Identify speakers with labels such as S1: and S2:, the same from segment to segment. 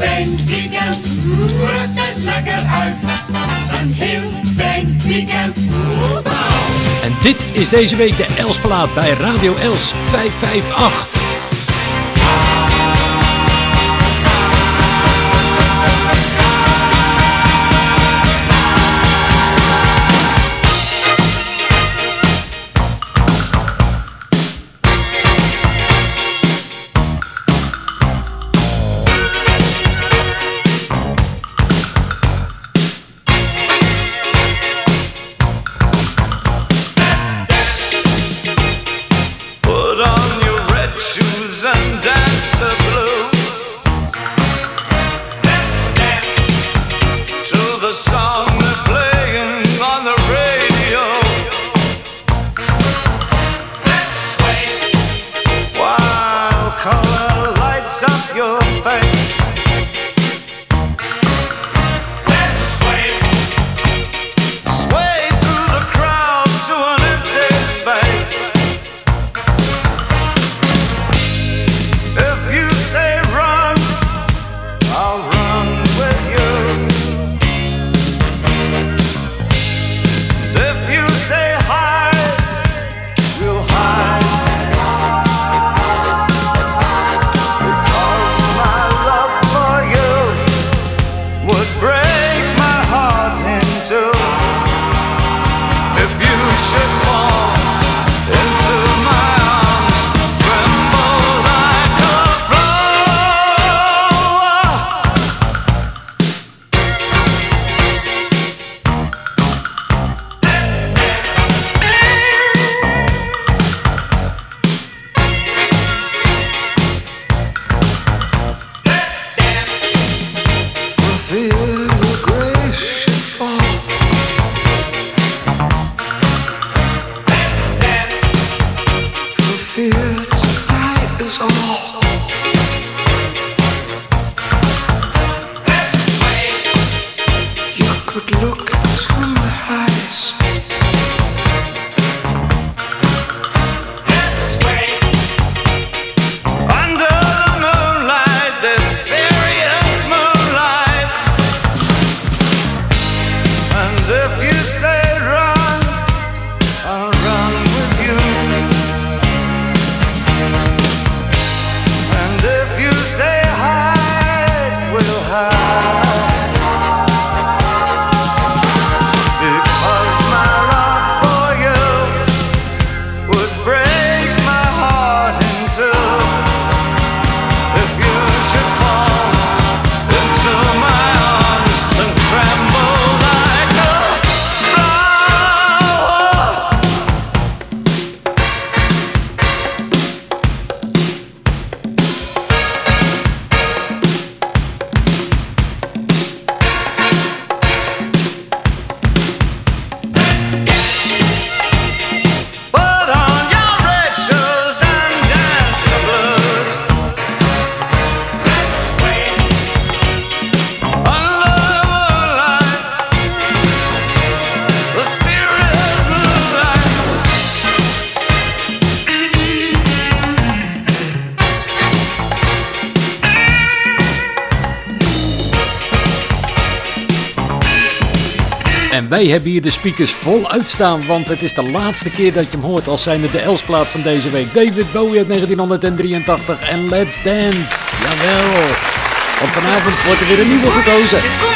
S1: fijn weekend, rust eens lekker uit. Een heel fijn weekend.
S2: En dit is deze week de Elsplaat bij Radio Els 558. Wij hebben hier de speakers vol uitstaan, want het is de laatste keer dat je hem hoort als zijnde de Elsplaat van deze week. David Bowie uit 1983 en Let's Dance. Jawel. Want vanavond wordt er weer een nieuwe gekozen.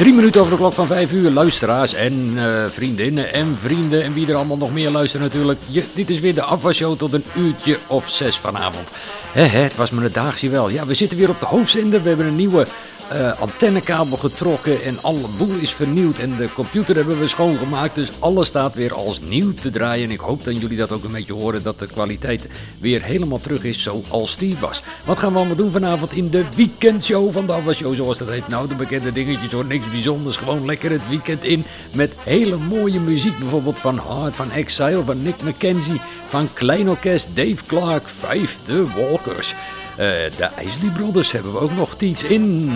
S2: Drie minuten over de klok van vijf uur. Luisteraars en eh, vriendinnen en vrienden en wie er allemaal nog meer luisteren natuurlijk. Je, dit is weer de afwasshow tot een uurtje of zes vanavond. Hè, het was me een daagsje wel. Ja, we zitten weer op de hoofdzender. We hebben een nieuwe eh, antennekabel getrokken en alle boel is vernieuwd. En de computer hebben we schoongemaakt. Dus alles staat weer als nieuw te draaien. En ik hoop dat jullie dat ook een beetje horen. Dat de kwaliteit weer helemaal terug is zoals die was. Wat gaan we allemaal doen vanavond in de weekendshow van de afwasshow zoals dat heet? Nou, de bekende dingetjes hoor. Niks
S3: bijzonders. Gewoon lekker het weekend in met hele mooie muziek. Bijvoorbeeld van Hard van Exile, van Nick McKenzie, van Klein Orkest, Dave Clark, 5 The Walkers. Eh, de Isley Brothers hebben we ook nog iets in.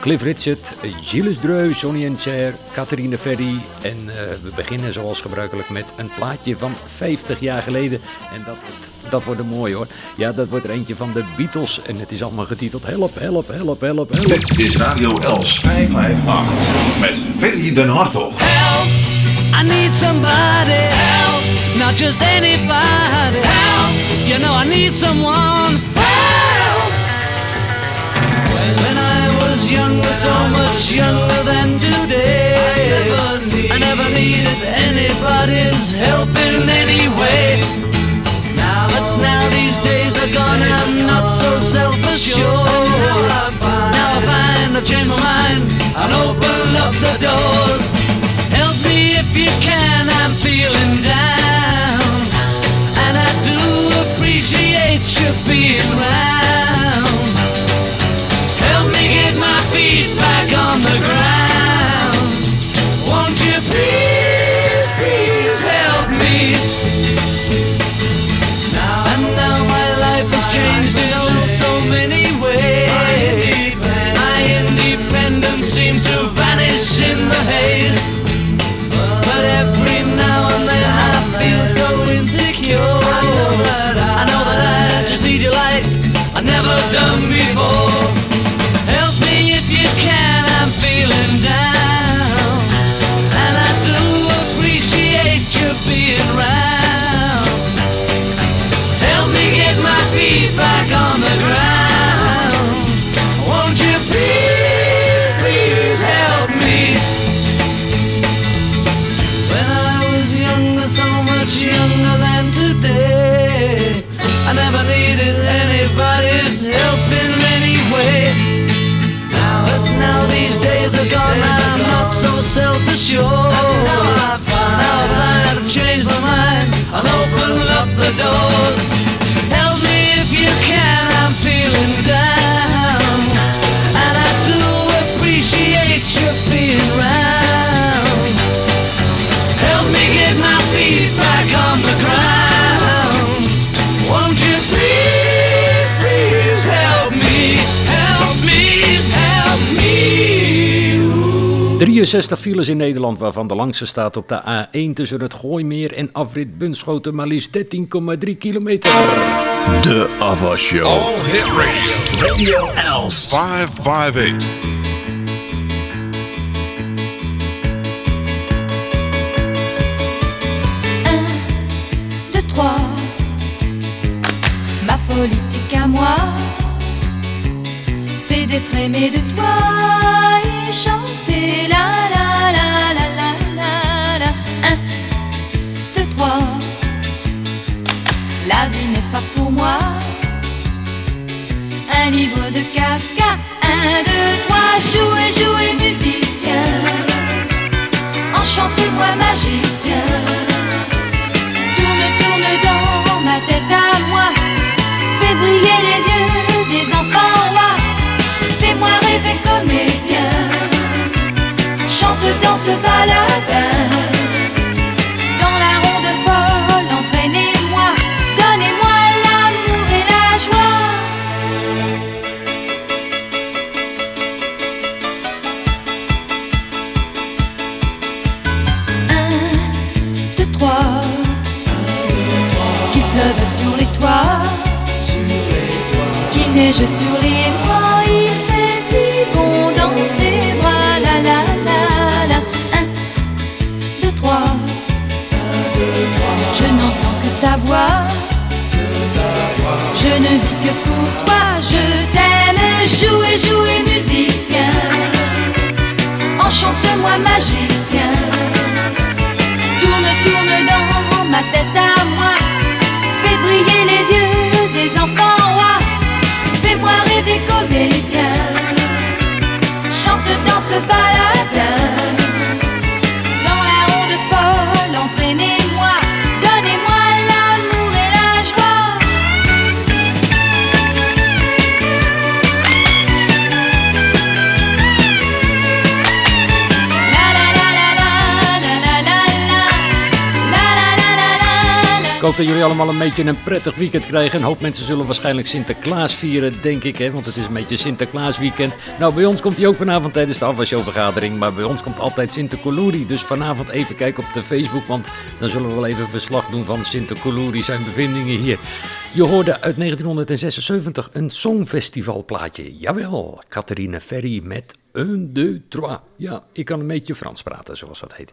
S3: Cliff Richard, Gilles Dreu, Sonny en Cher, Catherine Ferry. En eh, we beginnen zoals gebruikelijk met een plaatje van 50 jaar geleden. En dat wordt, dat wordt een mooi hoor. Ja, dat wordt er eentje van de Beatles. En het is allemaal getiteld Help, help, help, help, help.
S4: Dit is Radio Els 558 met Ferry den Hartog.
S5: Help! I need somebody. Help! Not just anybody. Help! You know I need someone. Much younger than today, I never, needed anybody's help in any way. Now, but now these days are gone, I'm not so self-assured. Now I find, now I find I've changed my mind and open up the doors. Help me if you can, I'm feeling down. And I do appreciate you being round.
S3: 64 files in Nederland, waarvan de langste staat op de A1 tussen het Gooimeer en afrit Bunschoten, maar liefst 13,3 kilometer.
S6: De Ava Show.
S4: All Hit Radio. Radio Els.
S6: 558.
S7: Ma politique à moi, c'est d'être aimé de toi. La vie n'est pas pour moi. Un livre de Kafka. Un, deux, trois. Jouez, jouez, musicien. Enchantez-moi, magicien. Tourne, tourne dans ma tête à moi. Fais briller les yeux des enfants rois. Fais-moi rêver comédien. Chante dans ce baladin. Qu'il neige sur les bras. Il fait si bon dans tes bras. La la la la. Un, deux, trois. Je n'entends que ta voix. Je ne vis que pour toi. Je t'aime. Jouer, jouer, musicien. Enchante-moi, magicien.
S3: survive. Hoop dat jullie allemaal een beetje een prettig weekend krijgen. Een hoop mensen zullen waarschijnlijk Sinterklaas vieren, denk ik. Hè? Want het is een beetje Sinterklaas weekend. Nou, bij ons komt hij ook vanavond tijdens de afwasshowvergadering. Maar bij ons komt altijd Sinterkoluri. Dus vanavond even kijken op de Facebook. Want dan zullen we wel even verslag doen van Sinterkoluri, zijn bevindingen hier. Je hoorde uit 1976 een songfestivalplaatje. Jawel, Catherine Ferry met Un, deux, trois. Ja, ik kan een beetje Frans praten, zoals dat heet.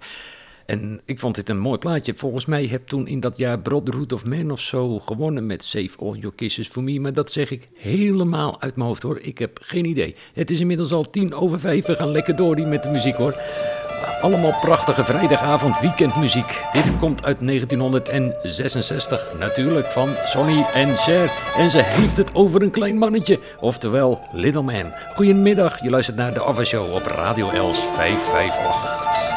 S3: En ik vond dit een mooi plaatje. Volgens mij heb toen in dat jaar Brotherhood of Man of zo gewonnen met Save All Your Kisses For Me. Maar dat zeg ik helemaal uit mijn hoofd hoor. Ik heb geen idee. Het is inmiddels al tien over vijf. We gaan lekker door die met de muziek hoor. Allemaal prachtige vrijdagavond weekendmuziek. Dit komt uit 1966. Natuurlijk van Sonny en Cher. En ze heeft het over een klein mannetje. Oftewel Little Man. Goedemiddag. Je luistert naar de Ava Show op Radio Els 558.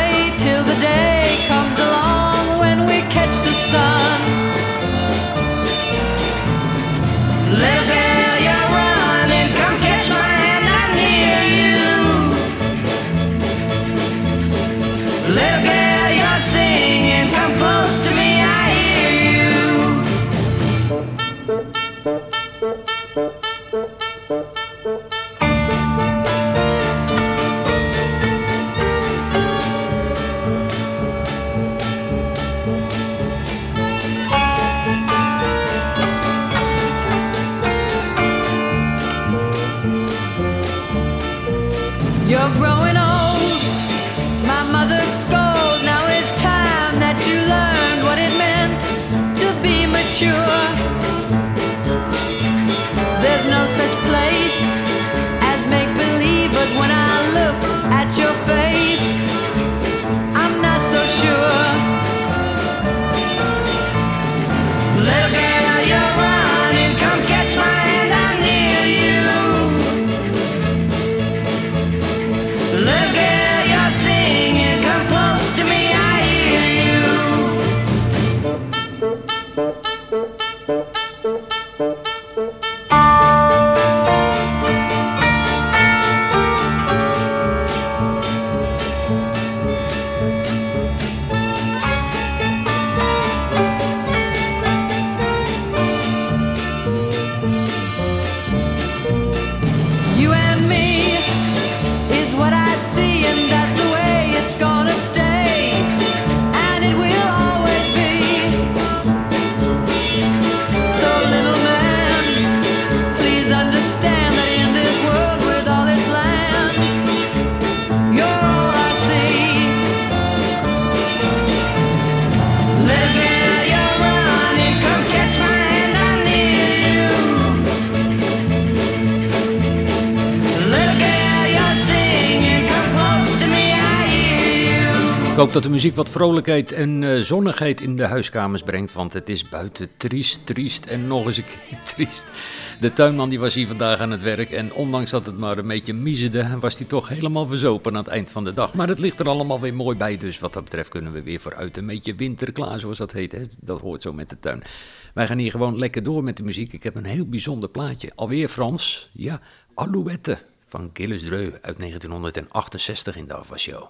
S3: hoop dat de muziek wat vrolijkheid en eh, zonnigheid in de huiskamers brengt, want het is buiten triest, triest en nog eens een keer triest. De tuinman die was hier vandaag aan het werk en ondanks dat het maar een beetje miezerde, was hij toch helemaal verzopen aan het eind van de dag. Maar het ligt er allemaal weer mooi bij, dus wat dat betreft kunnen we weer vooruit een beetje winterklaar, zoals dat heet. Hè? Dat hoort zo met de tuin. Wij gaan hier gewoon lekker door met de muziek. Ik heb een heel bijzonder plaatje. Alweer Frans, ja, Alouette van Gilles Dreux uit 1968 in de Ava Show.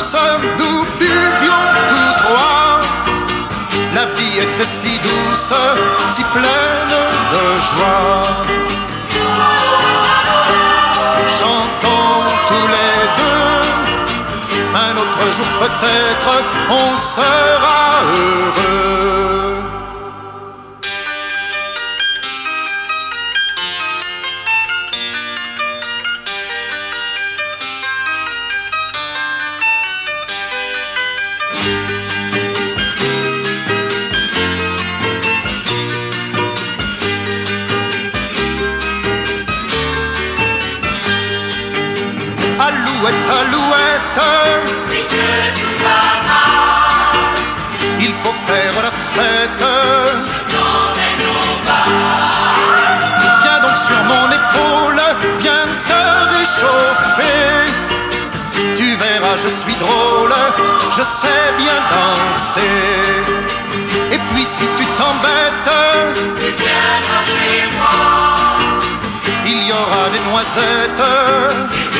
S2: Nous buvions tous trois. La vie était si douce, si pleine de joie. Chantons tous les deux, un autre jour peut-être on sera heureux. Suis drôle, je sais bien danser. Et puis si tu t'embêtes, il y aura des noisettes.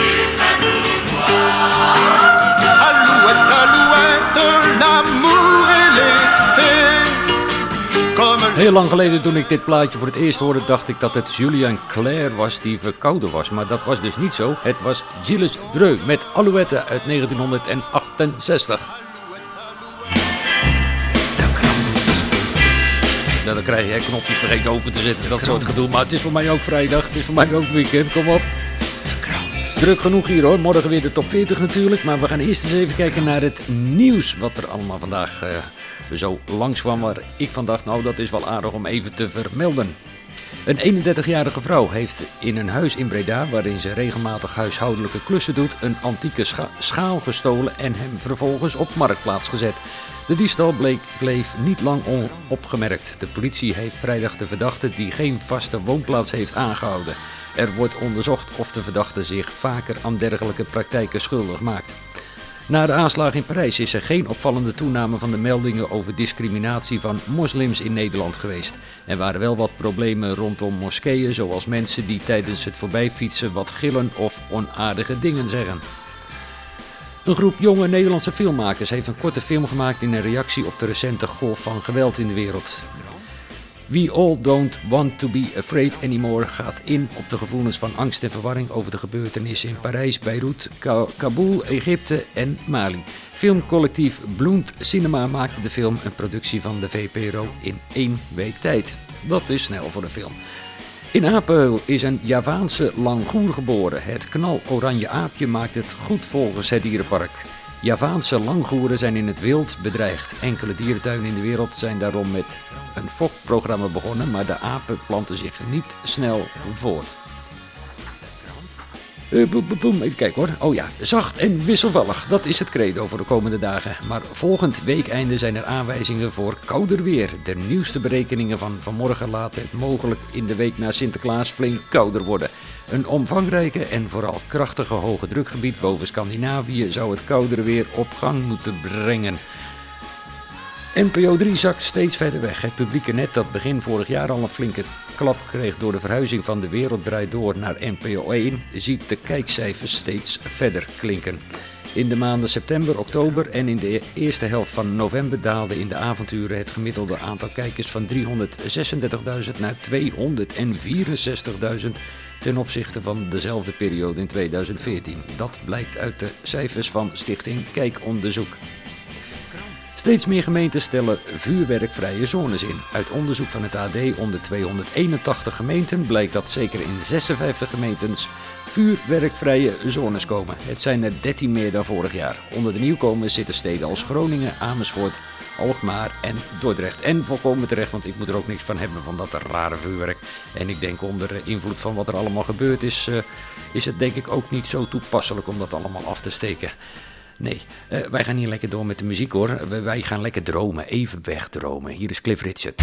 S3: Lang geleden toen ik dit plaatje voor het eerst hoorde, dacht ik dat het Julien Claire was die verkouden was. Maar dat was dus niet zo. Het was Gilles Dreux met Alouette uit 1968. Nou, dan krijg je knopjes vergeten open te zetten, dat soort gedoe. Maar het is voor mij ook vrijdag, het is voor mij ook weekend, kom op. Druk genoeg hier hoor, morgen weer de top 40 natuurlijk. Maar we gaan eerst eens even kijken naar het nieuws wat er allemaal vandaag eh, zo langs kwam. Waar ik van dacht, nou dat is wel aardig om even te vermelden. Een 31-jarige vrouw heeft in een huis in Breda, waarin ze regelmatig huishoudelijke klussen doet, een antieke scha- schaal gestolen en hem vervolgens op marktplaats gezet. De diefstal bleef niet lang onopgemerkt. De politie heeft vrijdag de verdachte die geen vaste woonplaats heeft aangehouden. Er wordt onderzocht of de verdachte zich vaker aan dergelijke praktijken schuldig maakt. Na de aanslag in Parijs is er geen opvallende toename van de meldingen over discriminatie van moslims in Nederland geweest. Er waren wel wat problemen rondom moskeeën, zoals mensen die tijdens het voorbijfietsen wat gillen of onaardige dingen zeggen. Een groep jonge Nederlandse filmmakers heeft een korte film gemaakt in een reactie op de recente golf van geweld in de wereld. We All Don't Want To Be Afraid Anymore gaat in op de gevoelens van angst en verwarring over de gebeurtenissen in Parijs, Beirut, Ka- Kabul, Egypte en Mali. Filmcollectief Bloend Cinema maakte de film een productie van de VPRO in één week tijd. Dat is snel voor een film. In Apenheul is een Javaanse langoer geboren. Het knaloranje aapje maakt het goed volgens het dierenpark. Javaanse langoeren zijn in het wild bedreigd. Enkele dierentuinen in de wereld zijn daarom met een fokprogramma begonnen, maar de apen planten zich niet snel voort. Boem, boem, boem. Even kijken hoor. Oh ja, zacht en wisselvallig. Dat is het credo voor de komende dagen. Maar volgend weekeinde zijn er aanwijzingen voor kouder weer. De nieuwste berekeningen van vanmorgen laten het mogelijk in de week na Sinterklaas flink kouder worden. Een omvangrijke en vooral krachtige hoge drukgebied boven Scandinavië zou het koudere weer op gang moeten brengen. NPO 3 zakt steeds verder weg. Het publieke net dat begin vorig jaar al een flinke klap kreeg door de verhuizing van de Wereld Draait Door naar NPO 1, ziet de kijkcijfers steeds verder klinken. In de maanden september, oktober en in de eerste helft van november daalde in de avonturen het gemiddelde aantal kijkers van 336.000 naar 264.000 ten opzichte van dezelfde periode in 2014. Dat blijkt uit de cijfers van Stichting Kijkonderzoek. Steeds meer gemeenten stellen vuurwerkvrije zones in. Uit onderzoek van het AD onder 281 gemeenten blijkt dat zeker in 56 gemeentes vuurwerkvrije zones komen. Het zijn er 13 meer dan vorig jaar. Onder de nieuwkomers zitten steden als Groningen, Amersfoort, Alkmaar en Dordrecht. En volkomen terecht, want ik moet er ook niks van hebben van dat rare vuurwerk. En ik denk onder invloed van wat er allemaal gebeurd is, eh, is het denk ik ook niet zo toepasselijk om dat allemaal af te steken. Nee, eh, wij gaan hier lekker door met de muziek hoor. Wij- gaan lekker dromen, even wegdromen. Hier is Cliff Richard.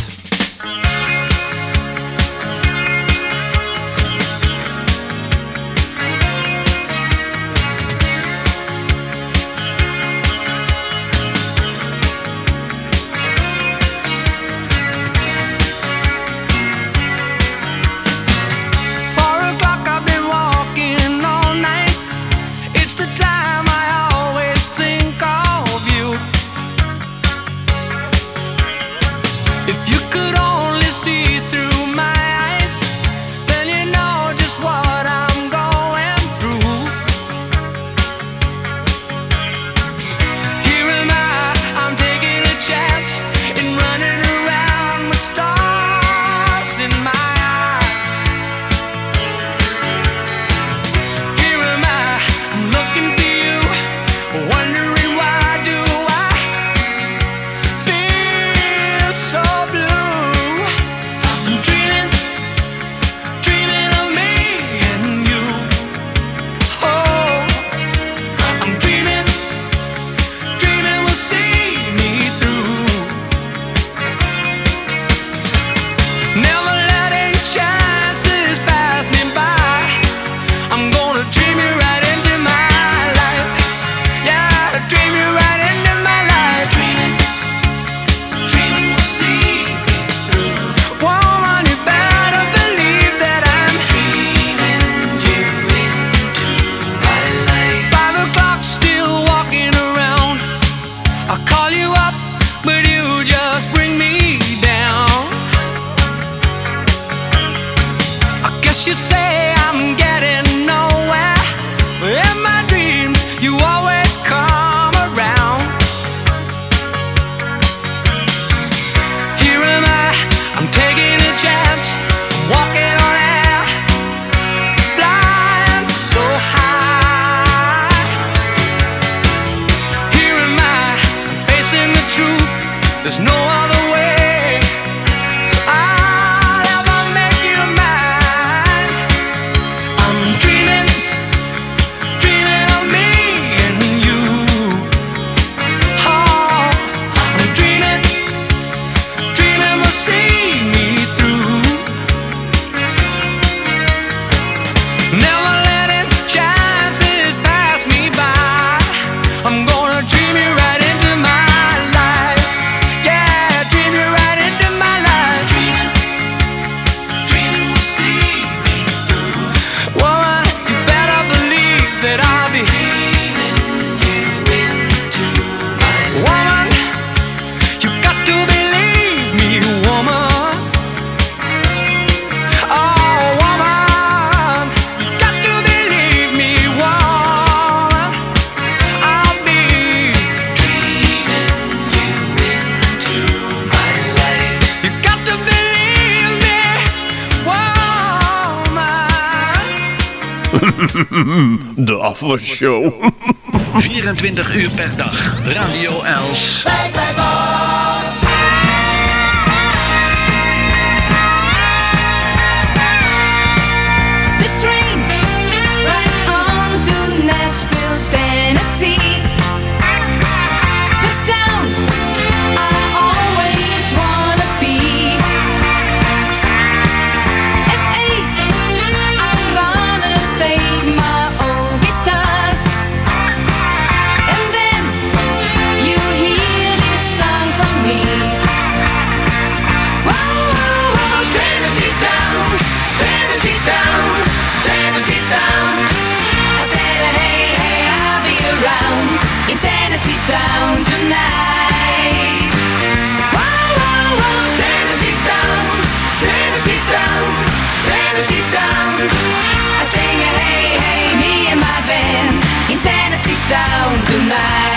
S8: aftershow.
S6: 24 uur per dag. Radio Els.
S1: night.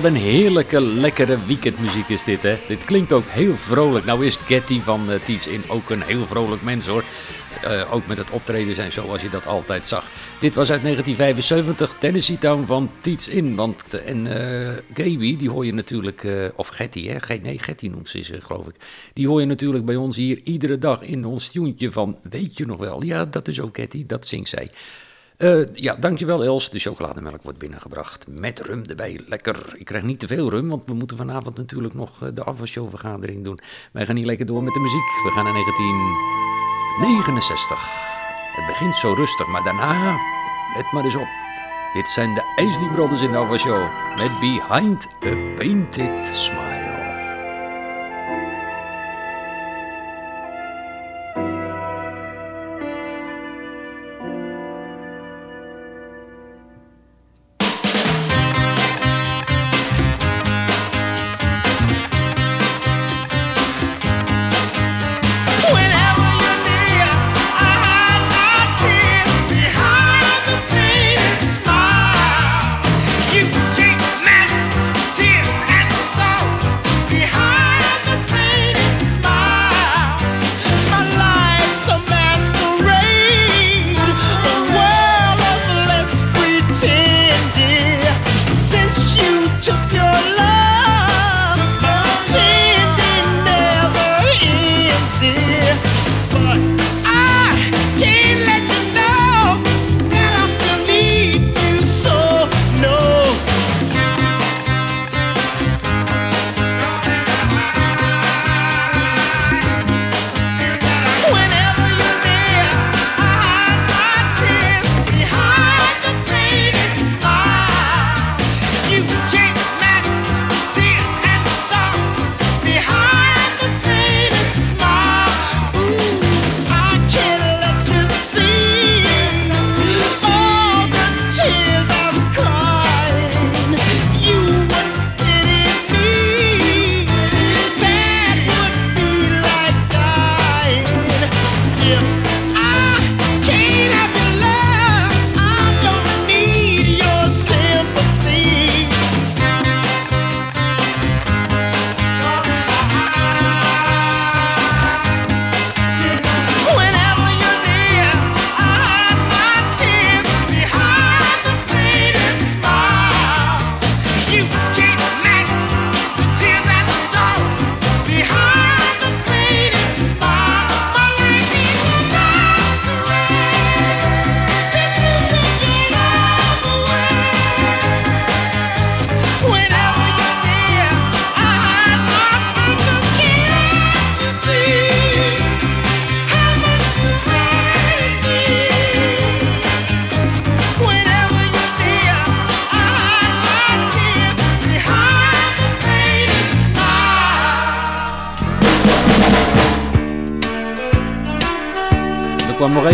S3: Wat een heerlijke, lekkere weekendmuziek is dit, hè? Dit klinkt ook heel vrolijk. Nou is Getty van eh, uh, Tietz in ook een heel vrolijk mens, hoor. Eh, ook met het optreden zijn zoals je dat altijd zag. Dit was uit 1975, Tennessee Town van Tietz in. Want, eh, en uh, Gaby, die hoor je natuurlijk, of Getty, hè? Nee, Getty noemt ze ze, geloof ik. Die hoor je natuurlijk bij ons hier iedere dag in ons tuintje van, weet je nog wel? Ja, dat is ook Getty, dat zingt zij. Eh, ja, dankjewel Els. De chocolademelk wordt binnengebracht met rum erbij. Lekker. Ik krijg niet te veel rum, want we moeten vanavond natuurlijk nog eh, de afwasshow-vergadering doen. Wij gaan hier lekker door met de muziek. We gaan naar 1969. Het begint zo rustig, maar daarna, let maar eens op. Dit zijn de Isley Brothers in de afwasshow met Behind a Painted Smile.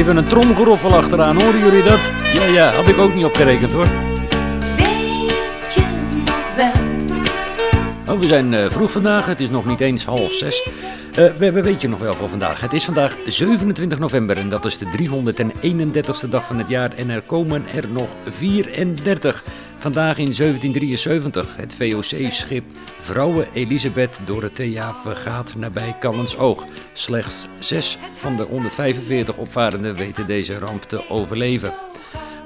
S3: Even een tromgeroffel achteraan, horen jullie dat? Ja, ja, had ik ook niet opgerekend hoor. Oh, we zijn eh, vroeg vandaag, het is nog niet eens half zes. Eh, we hebben weet je nog wel voor vandaag. Het is vandaag 27 november en dat is de 331ste dag van het jaar en er komen er nog 34. Vandaag in 1773 het VOC-schip Vrouwe Elisabeth Dorothea vergaat nabij Callens-Oog. Slechts zes van de 145 opvarenden weten deze ramp te overleven.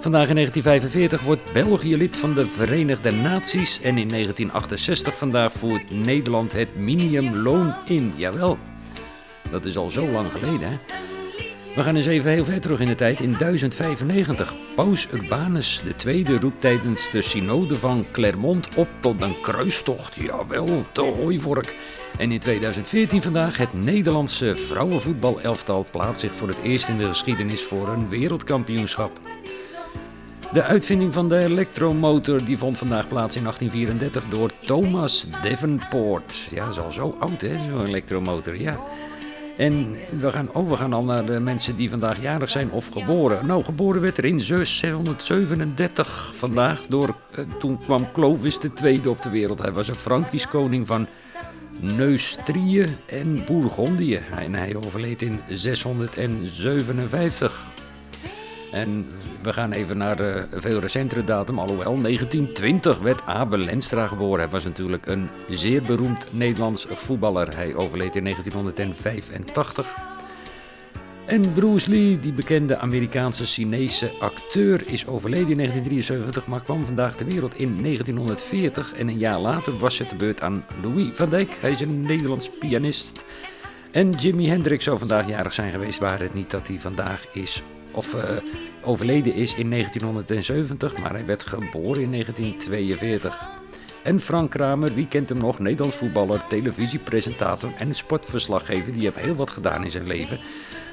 S3: Vandaag in 1945 wordt België lid van de Verenigde Naties en in 1968 vandaag voert Nederland het minimumloon in. Jawel, dat is al zo lang geleden hè. We gaan eens even heel ver terug in de tijd. In 1095, Paus Urbanus II roept tijdens de synode van Clermont op tot een kruistocht. Jawel, de hooivork. En in 2014 vandaag, het Nederlandse vrouwenvoetbalelftal plaatst zich voor het eerst in de geschiedenis voor een wereldkampioenschap. De uitvinding van de elektromotor die vond vandaag plaats in 1834 door Thomas Davenport. Ja, dat is al zo oud hè, zo'n elektromotor, ja. En we gaan overgaan al naar de mensen die vandaag jarig zijn of geboren. Nou, geboren werd er in 637 vandaag door, eh, toen kwam Clovis II op de wereld. Hij was een Frankisch koning van Neustrië en Bourgondië. En hij overleed in 657. En we gaan even naar een veel recentere datum, alhoewel 1920 werd Abel Lenstra geboren. Hij was natuurlijk een zeer beroemd Nederlands voetballer. Hij overleed in 1985. En Bruce Lee, die bekende Amerikaanse Chinese acteur, is overleden in 1973, maar kwam vandaag ter wereld in 1940. En een jaar later was het de beurt aan Louis van Dijk. Hij is een Nederlands pianist. En Jimi Hendrix zou vandaag jarig zijn geweest, waar het niet dat hij vandaag is of eh, overleden is in 1970, maar hij werd geboren in 1942. En Frank Kramer, wie kent hem nog? Nederlands voetballer, televisiepresentator en sportverslaggever. Die heeft heel wat gedaan in zijn leven.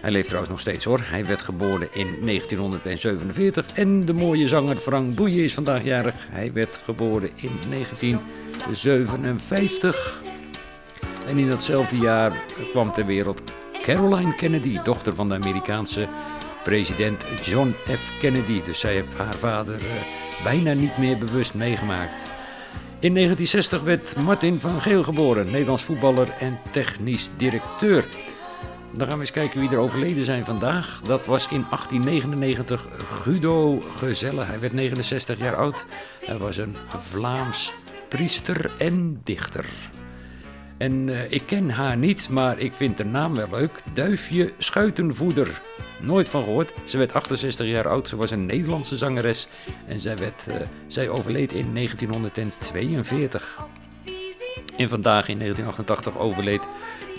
S3: Hij leeft trouwens nog steeds hoor. Hij werd geboren in 1947. En de mooie zanger Frank Boeien is vandaag jarig. Hij werd geboren in 1957. En in datzelfde jaar kwam ter wereld Caroline Kennedy, dochter van de Amerikaanse president John F. Kennedy. Dus zij heeft haar vader eh, bijna niet meer bewust meegemaakt. In 1960 werd Martin van Geel geboren, Nederlands voetballer en technisch directeur. Dan gaan we eens kijken wie er overleden zijn vandaag. Dat was in 1899 Guido Gezelle. Hij werd 69 jaar oud. Hij was een Vlaams priester en dichter. En eh, ik ken haar niet, maar ik vind de naam wel leuk. Duifje Schuitenvoeder. Nooit van gehoord. Ze werd 68 jaar oud. Ze was een Nederlandse zangeres. En zij, werd, eh, zij overleed in 1942. En vandaag in 1988 overleed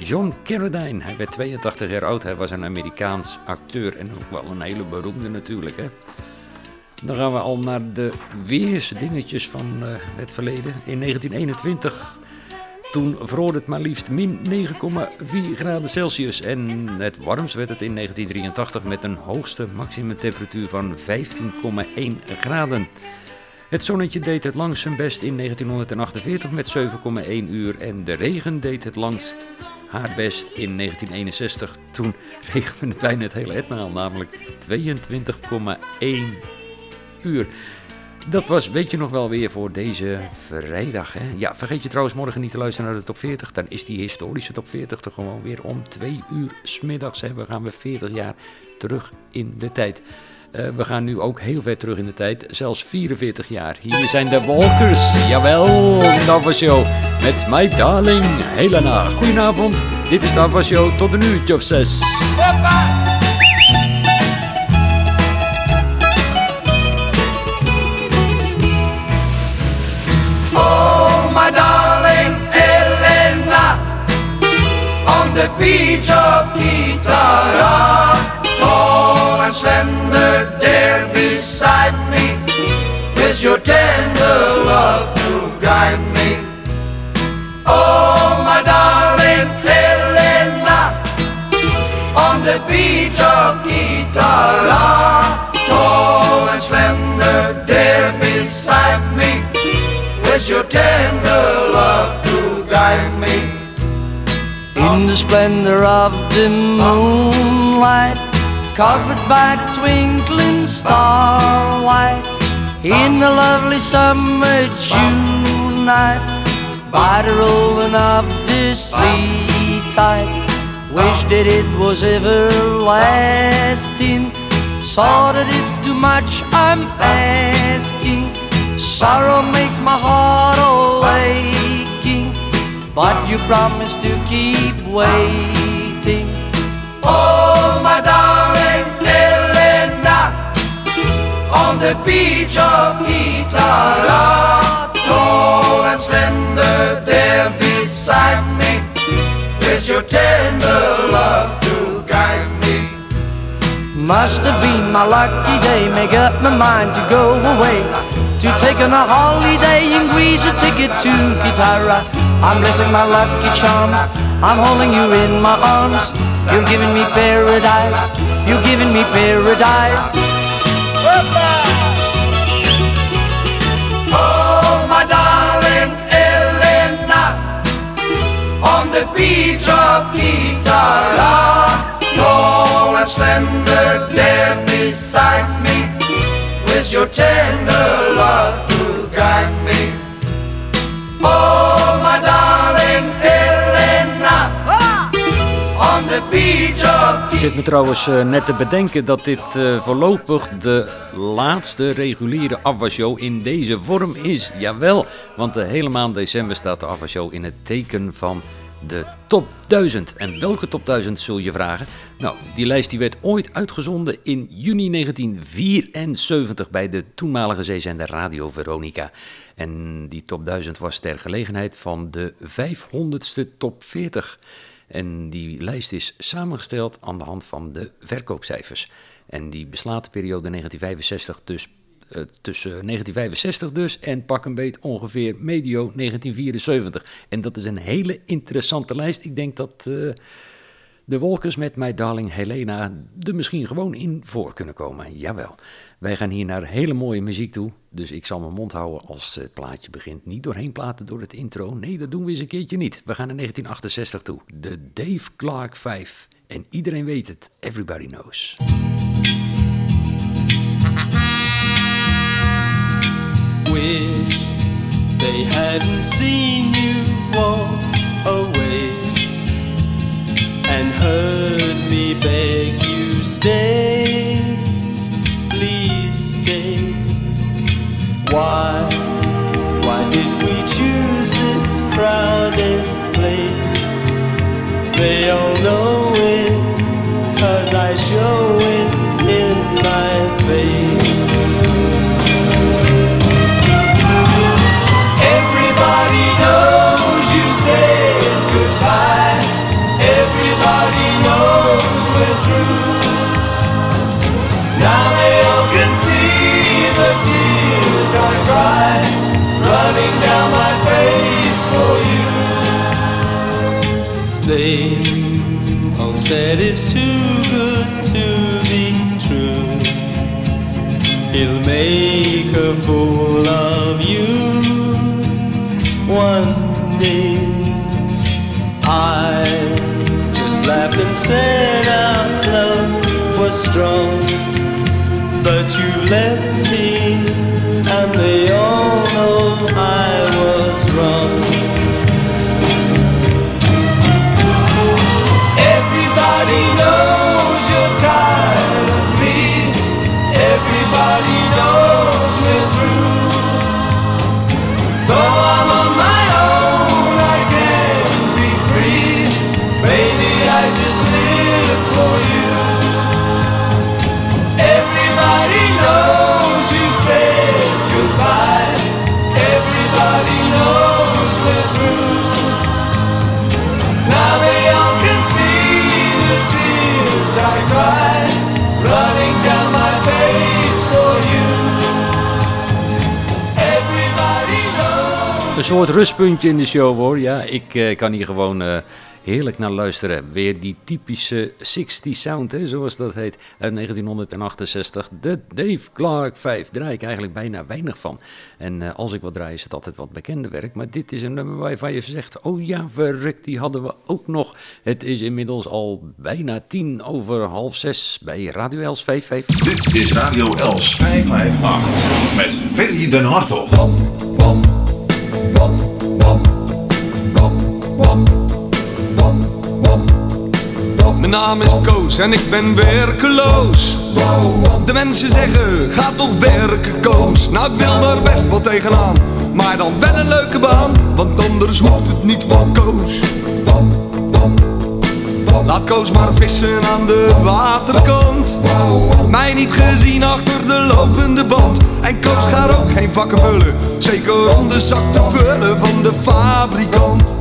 S3: John Carradine. Hij werd 82 jaar oud. Hij was een Amerikaans acteur en ook wel een hele beroemde natuurlijk. Hè? Dan gaan we al naar de weersdingetjes van eh, het verleden. In 1921 toen vroor het maar liefst min 9,4 graden Celsius. En het warmst werd het in 1983 met een hoogste maximumtemperatuur van 15,1 graden. Het zonnetje deed het langst zijn best in 1948 met 7,1 uur. En de regen deed het langst haar best in 1961. Toen regende het bijna het hele etmaal, namelijk 22,1 uur. Dat was, weet je nog wel weer, voor deze vrijdag. Hè? Ja, vergeet je trouwens morgen niet te luisteren naar de top 40. Dan is die historische top 40 er gewoon weer om twee uur smiddags. Hè? We gaan weer 40 jaar terug in de tijd. Eh, we gaan nu ook heel ver terug in de tijd, zelfs 44 jaar. Hier zijn de Walkers, jawel, de Ava Show met My Darling Helena. Goedenavond, dit is de Ava Show tot een uurtje of zes.
S9: The beach of Kitara, tall and slender there beside me, with your tender love to guide me. Oh, my darling Elena, on the beach of Kitara, tall and slender there beside me with your tender love to guide me.
S5: In the splendor of the moonlight, covered by the twinkling starlight, in the lovely summer June night, by the rolling of the sea tide, wish that it was everlasting. Saw that it's too much I'm asking. Sorrow makes my heart all aching, but you promised to keep waiting.
S9: Oh, my darling Elena, on the beach of Kitara, tall and slender there beside me, with your tender love to guide me.
S5: Must have been my lucky day, make up my mind to go away. To take on a holiday in Greece, a ticket to Gitara. I'm blessing my lucky charms, I'm holding you in my arms. You're giving me paradise, you're giving me paradise.
S9: Oh, my darling Elena, on the beach of Kitara, tall and slender there beside me, with your tender
S3: Ik zit me trouwens eh, net te bedenken dat dit eh, voorlopig de laatste reguliere afwasshow in deze vorm is. Jawel, want de hele maand december staat de afwasshow in het teken van de top 1000. En welke top 1000 zul je vragen? Nou, die lijst die werd ooit uitgezonden in juni 1974 bij de toenmalige zeezender Radio Veronica. En die top 1000 was ter gelegenheid van de 500ste top 40. En die lijst is samengesteld aan de hand van de verkoopcijfers. En die beslaat de periode 1965 dus, eh, tussen 1965 dus en pak een beet ongeveer medio 1974. En dat is een hele interessante lijst. Ik denk dat eh, de Wolkers met My Darling Helena er misschien gewoon in voor kunnen komen. Jawel. Wij gaan hier naar hele mooie muziek toe. Dus ik zal mijn mond houden als het plaatje begint. Niet doorheen platen door het intro. Nee, dat doen we eens een keertje niet. We gaan naar 1968 toe. De Dave Clark 5. En iedereen weet het. Everybody knows.
S5: Wish they hadn't seen you walk away and heard me beg you stay. Please stay. Why? Why did we choose this crowded place? They all know it, cause I show it in my face. They all said it's too good to be true. He'll make a fool of you one day. I just laughed and said our love was strong. But you left me, and they all know I was wrong.
S3: Soort rustpuntje in de show hoor. Ja, ik eh, kan hier gewoon eh, heerlijk naar luisteren. Weer die typische 60 sound, hè, zoals dat heet, uit 1968. De Dave Clark 5. Draai ik eigenlijk bijna weinig van. En eh, als ik wat draai is het altijd wat bekende werk. Maar dit is een nummer waarvan je zegt, oh ja, verrek, die hadden we ook nog. Het is inmiddels al bijna tien over half zes bij Radio Els 55.
S4: Dit is Radio Els 558 met Ferry den Hartog.
S10: Mijn naam is Koos en ik ben werkeloos. De mensen zeggen, ga toch werken Koos. Nou ik wil daar best wel tegenaan, maar dan wel een leuke baan. Want anders hoeft het niet van Koos. Laat Koos maar vissen aan de waterkant. Mij niet gezien achter de lopende band. En Koos gaat ook geen vakken vullen. Zeker om de zak te vullen van de fabrikant.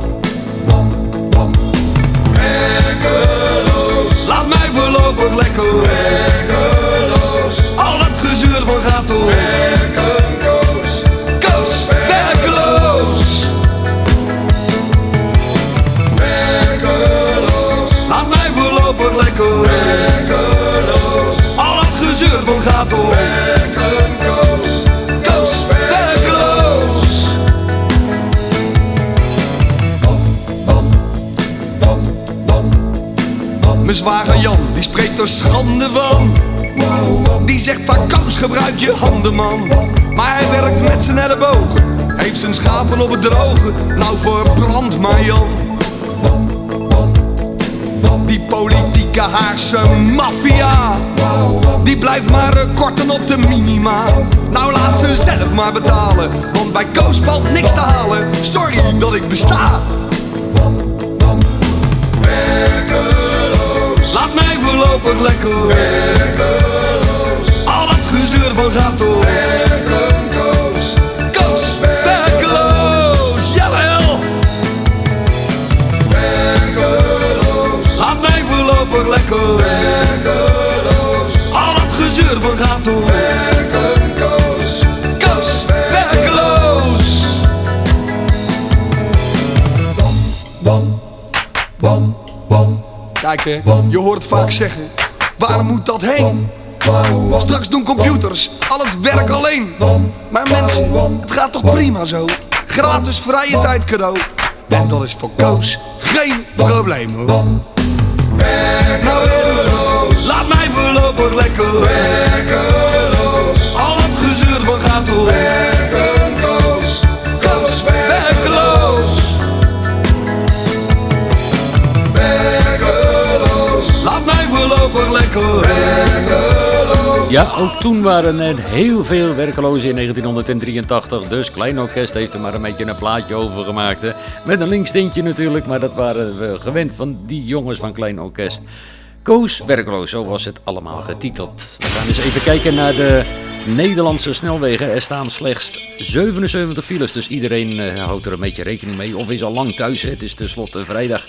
S10: Voorlopig lekker. Werkeloos. Al dat gezeur van gaat door. Werken Koos. Werkeloos. Werkeloos. Laat mij voorlopig lekker. Werkeloos. Al dat gezeur van gaat door. Koos. Werkeloos. Mijn zwager Jan, er schande van. Die zegt van Koos, gebruik je handen man. Maar hij werkt met zijn ellebogen. Heeft zijn schapen op het droge. Nou verbrand maar Jan. Die politieke Haarse maffia. Die blijft maar korten op de minima. Nou laat ze zelf maar betalen. Want bij Koos valt niks te halen. Sorry dat ik besta. Voorlopig lekker. Werkeloos. Al het gezeur van gaat door. Je hoort vaak zeggen, waar moet dat heen? Straks doen computers al het werk alleen. Maar mensen, het gaat toch prima zo? Gratis vrije tijd cadeau. En dat is voor Koos geen probleem hoor. Werkeloos. Laat mij voorlopig lekker werkeloos. Al het gezeur van gaat door.
S3: Ja, ook toen waren er heel veel werkelozen in 1983. Dus Klein Orkest heeft er maar een beetje een plaatje over gemaakt. Hè. Met een linkstintje natuurlijk, maar dat waren we gewend van die jongens van Klein Orkest. Koos werkloos, zo was het allemaal getiteld. We gaan eens even kijken naar de Nederlandse snelwegen. Er staan slechts 77 files, dus iedereen eh, houdt er een beetje rekening mee. Of is al lang thuis, het is tenslotte vrijdag.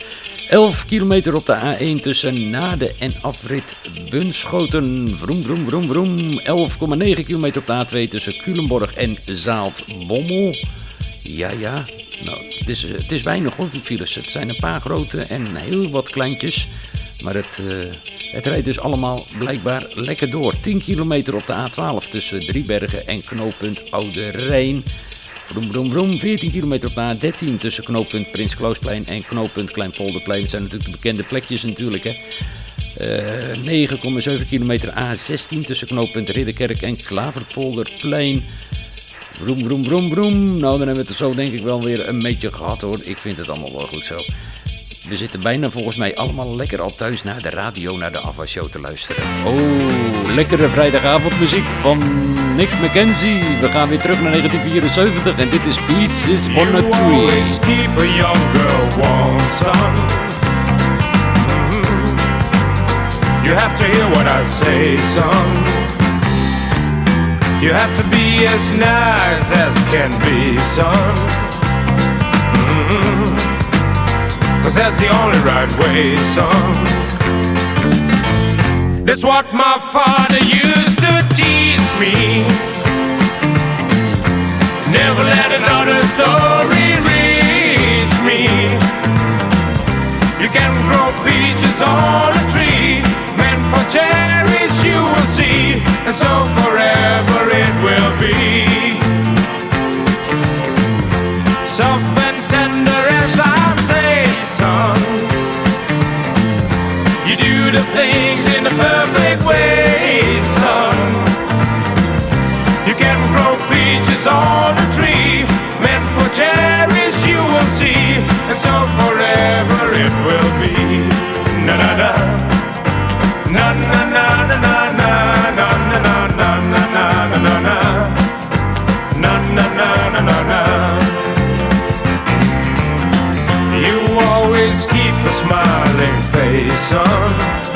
S3: 11 kilometer op de A1 tussen Naden en afrit Bunschoten. Vroom, vroom, vroom, vroom. 11,9 kilometer op de A2 tussen Culemborg en Zaalt-Bommel. Ja, ja. Nou, het is, eh, het is weinig hoor, files. Het zijn een paar grote en heel wat kleintjes. Maar het, eh, het rijdt dus allemaal blijkbaar lekker door. 10 kilometer op de A12 tussen Driebergen en knooppunt Oude Rijn. Vroom, vroom, vroom. 14 kilometer op de A13 tussen knooppunt Prins Kloosplein en knooppunt Kleinpolderplein. Dat zijn natuurlijk de bekende plekjes natuurlijk, hè. Eh, 9,7 kilometer A16 tussen knooppunt Ridderkerk en Klaverpolderplein. Vroom, vroom, vroom, vroom. Nou, dan hebben we het zo denk ik wel weer een beetje gehad hoor. Ik vind het allemaal wel goed zo. We zitten bijna volgens mij allemaal lekker al thuis naar de radio, naar de Ava Show te luisteren. Oh, lekkere vrijdagavondmuziek van Nick McKenzie. We gaan weer terug naar 1974 en dit is Beats is on a Tree.
S11: always keep a young girl warm, son. Mhm. You have to hear what I say, son. You have to be as nice as can be, son. Cause that's the only right way, son. That's what my father used to teach me. Never let another story reach me. You can grow peaches on a tree, meant for cherries you will see, and so forever it will be. The things in the perfect way, son. You can grow peaches on a tree, meant for cherries you will see, and so forever it will be. Na na na. Na na na na na na na na na na na na na na na na na na na na You always keep a smiling face, son.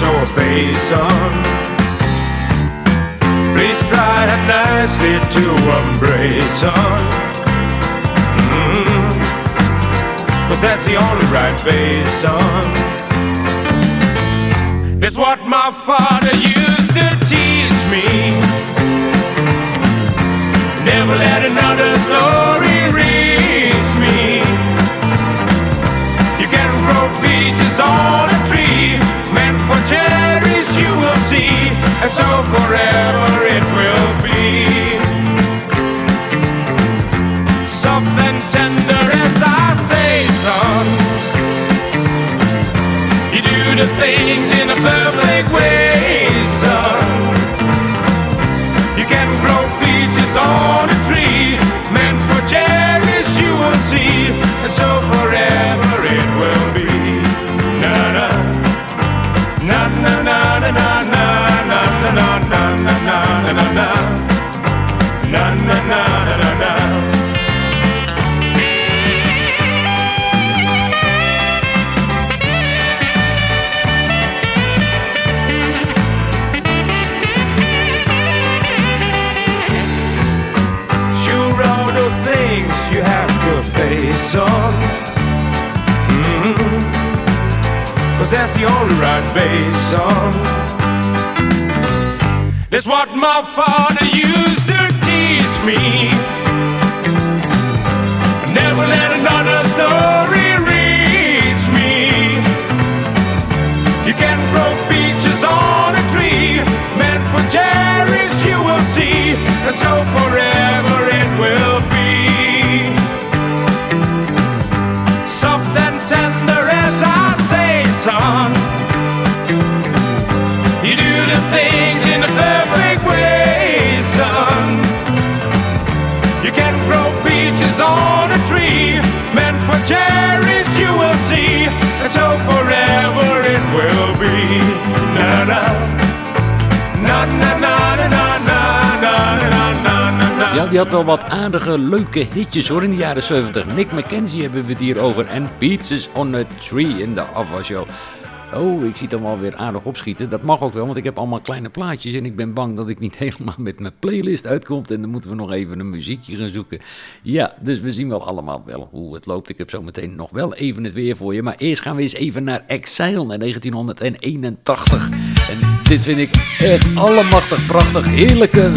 S11: So obey, son. Please try nicely to embrace, son. Mm. Cause that's the only right way, son. It's what my father used to teach me. Never let another so forever it will be. Soft and tender as I say, son. You do the things in a perfect Cause that's the only right bass on. That's what my father used to teach me. Never let another story reach me. You can grow peaches on a tree, meant for cherries you will see, and so forever it will.
S3: Had wel wat aardige, leuke hitjes hoor in de jaren 70. Nick McKenzie hebben we het hier over. En Peaches on a Tree in de Ava Show. Oh, ik zie het allemaal weer aardig opschieten. Dat mag ook wel, want ik heb allemaal kleine plaatjes. En ik ben bang dat ik niet helemaal met mijn playlist uitkomt. En dan moeten we nog even een muziekje gaan zoeken. Ja, dus we zien wel allemaal wel hoe het loopt. Ik heb zo meteen nog wel even het weer voor je. Maar eerst gaan we eens even naar Exile naar 1981. En dit vind ik echt allemachtig prachtig. Heerlijke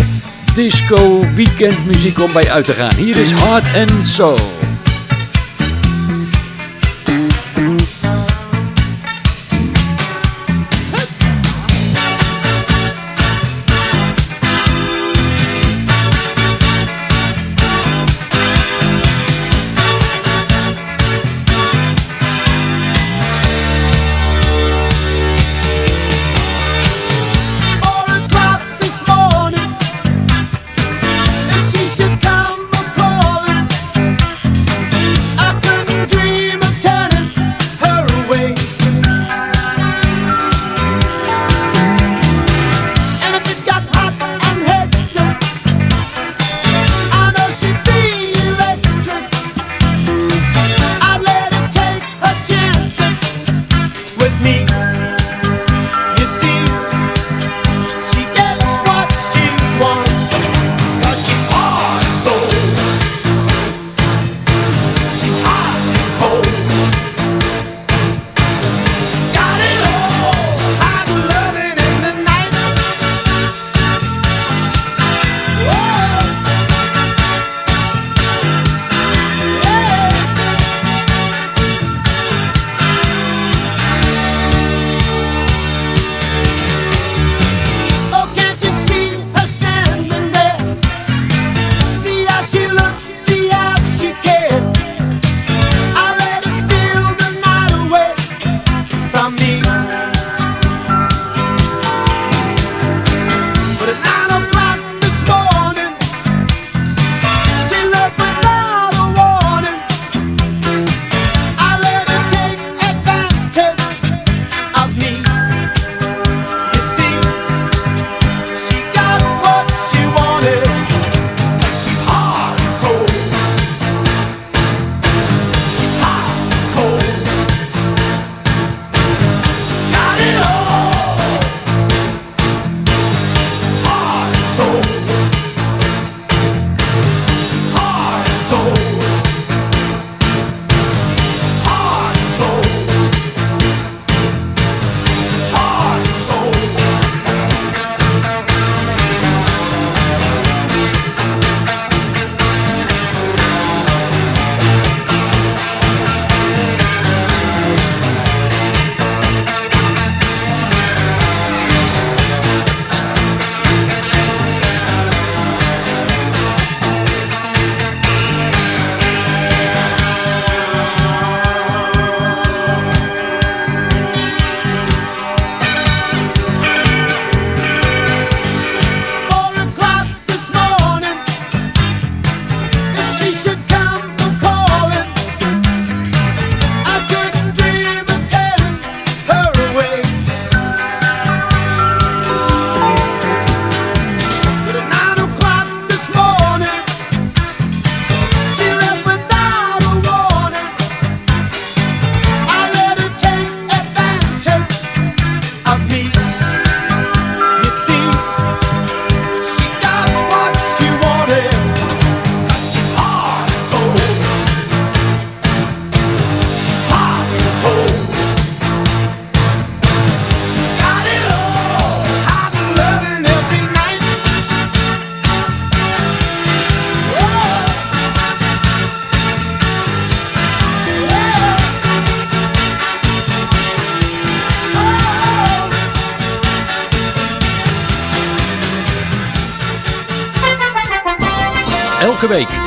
S3: disco weekendmuziek om bij uit te gaan. Hier is Heart and Soul.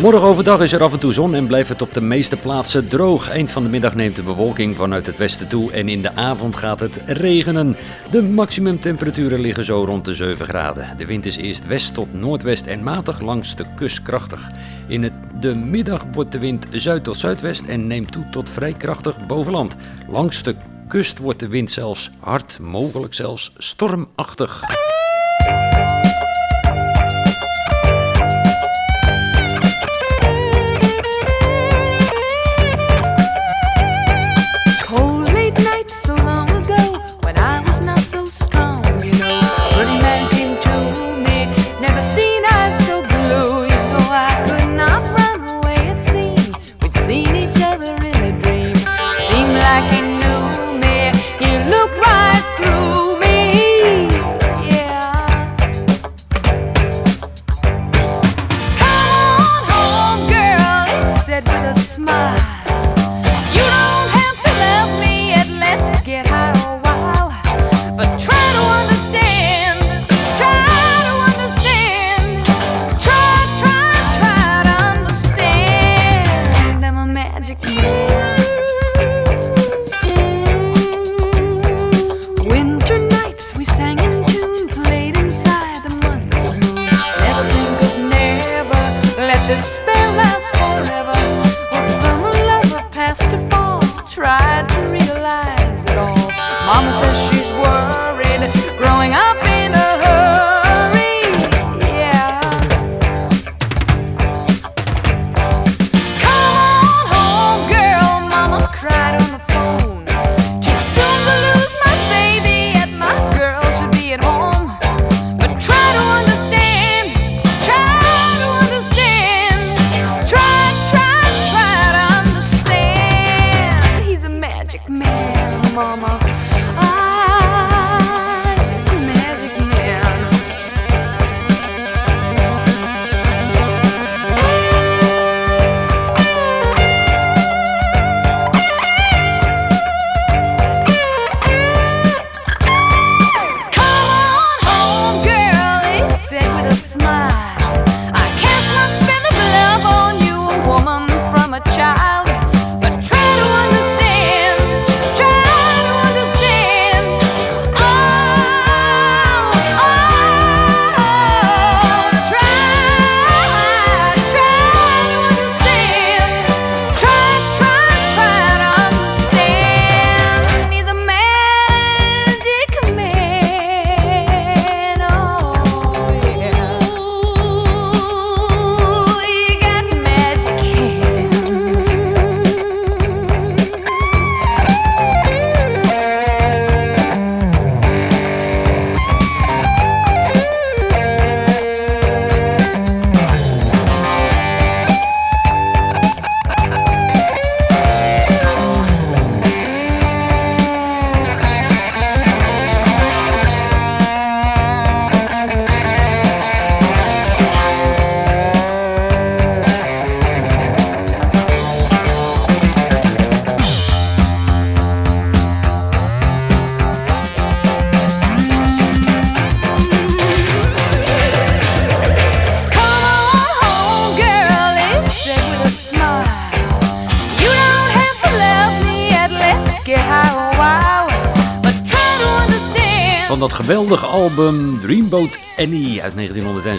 S1: Morgen overdag is er af en toe zon en blijft het op de meeste plaatsen droog. Eind van de middag neemt de bewolking vanuit het westen toe en in de avond gaat het regenen. De maximumtemperaturen liggen zo rond de 7 graden. De wind is eerst west tot noordwest en matig langs de kust krachtig. In het, de middag wordt de wind zuid tot zuidwest en neemt toe tot vrij krachtig bovenland. Langs de kust wordt de wind zelfs hard, mogelijk zelfs stormachtig.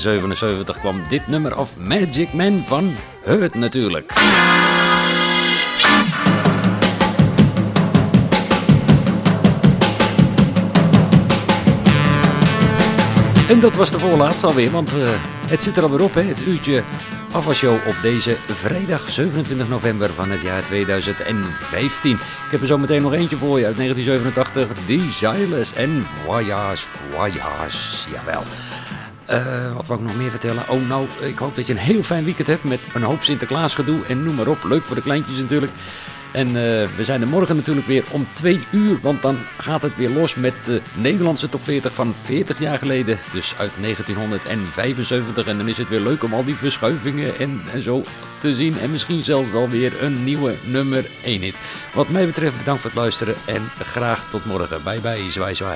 S1: 1977 kwam dit nummer af. Magic Man van Hurt natuurlijk. En dat was de voorlaatste alweer, want eh, het zit er alweer op, hè? het uurtje afwasshow op deze vrijdag 27 november van het jaar 2015. Ik heb er zo meteen nog eentje voor je uit 1987, Desireless en Voyage, Voyage, jawel.
S12: Eh, wat wil ik nog meer vertellen? Oh, nou, ik hoop dat je een heel fijn weekend hebt met een hoop Sinterklaas gedoe en noem maar op. Leuk voor de kleintjes natuurlijk. En eh, we zijn er morgen natuurlijk weer om twee uur, want dan gaat het weer los met de Nederlandse top 40 van 40 jaar geleden. Dus uit 1975. En dan is het weer leuk om al die verschuivingen en, en zo te zien. En misschien zelfs wel weer een nieuwe nummer 1 hit. Wat mij betreft bedankt voor het luisteren en graag tot morgen. Bye bye, zwaai zwaai.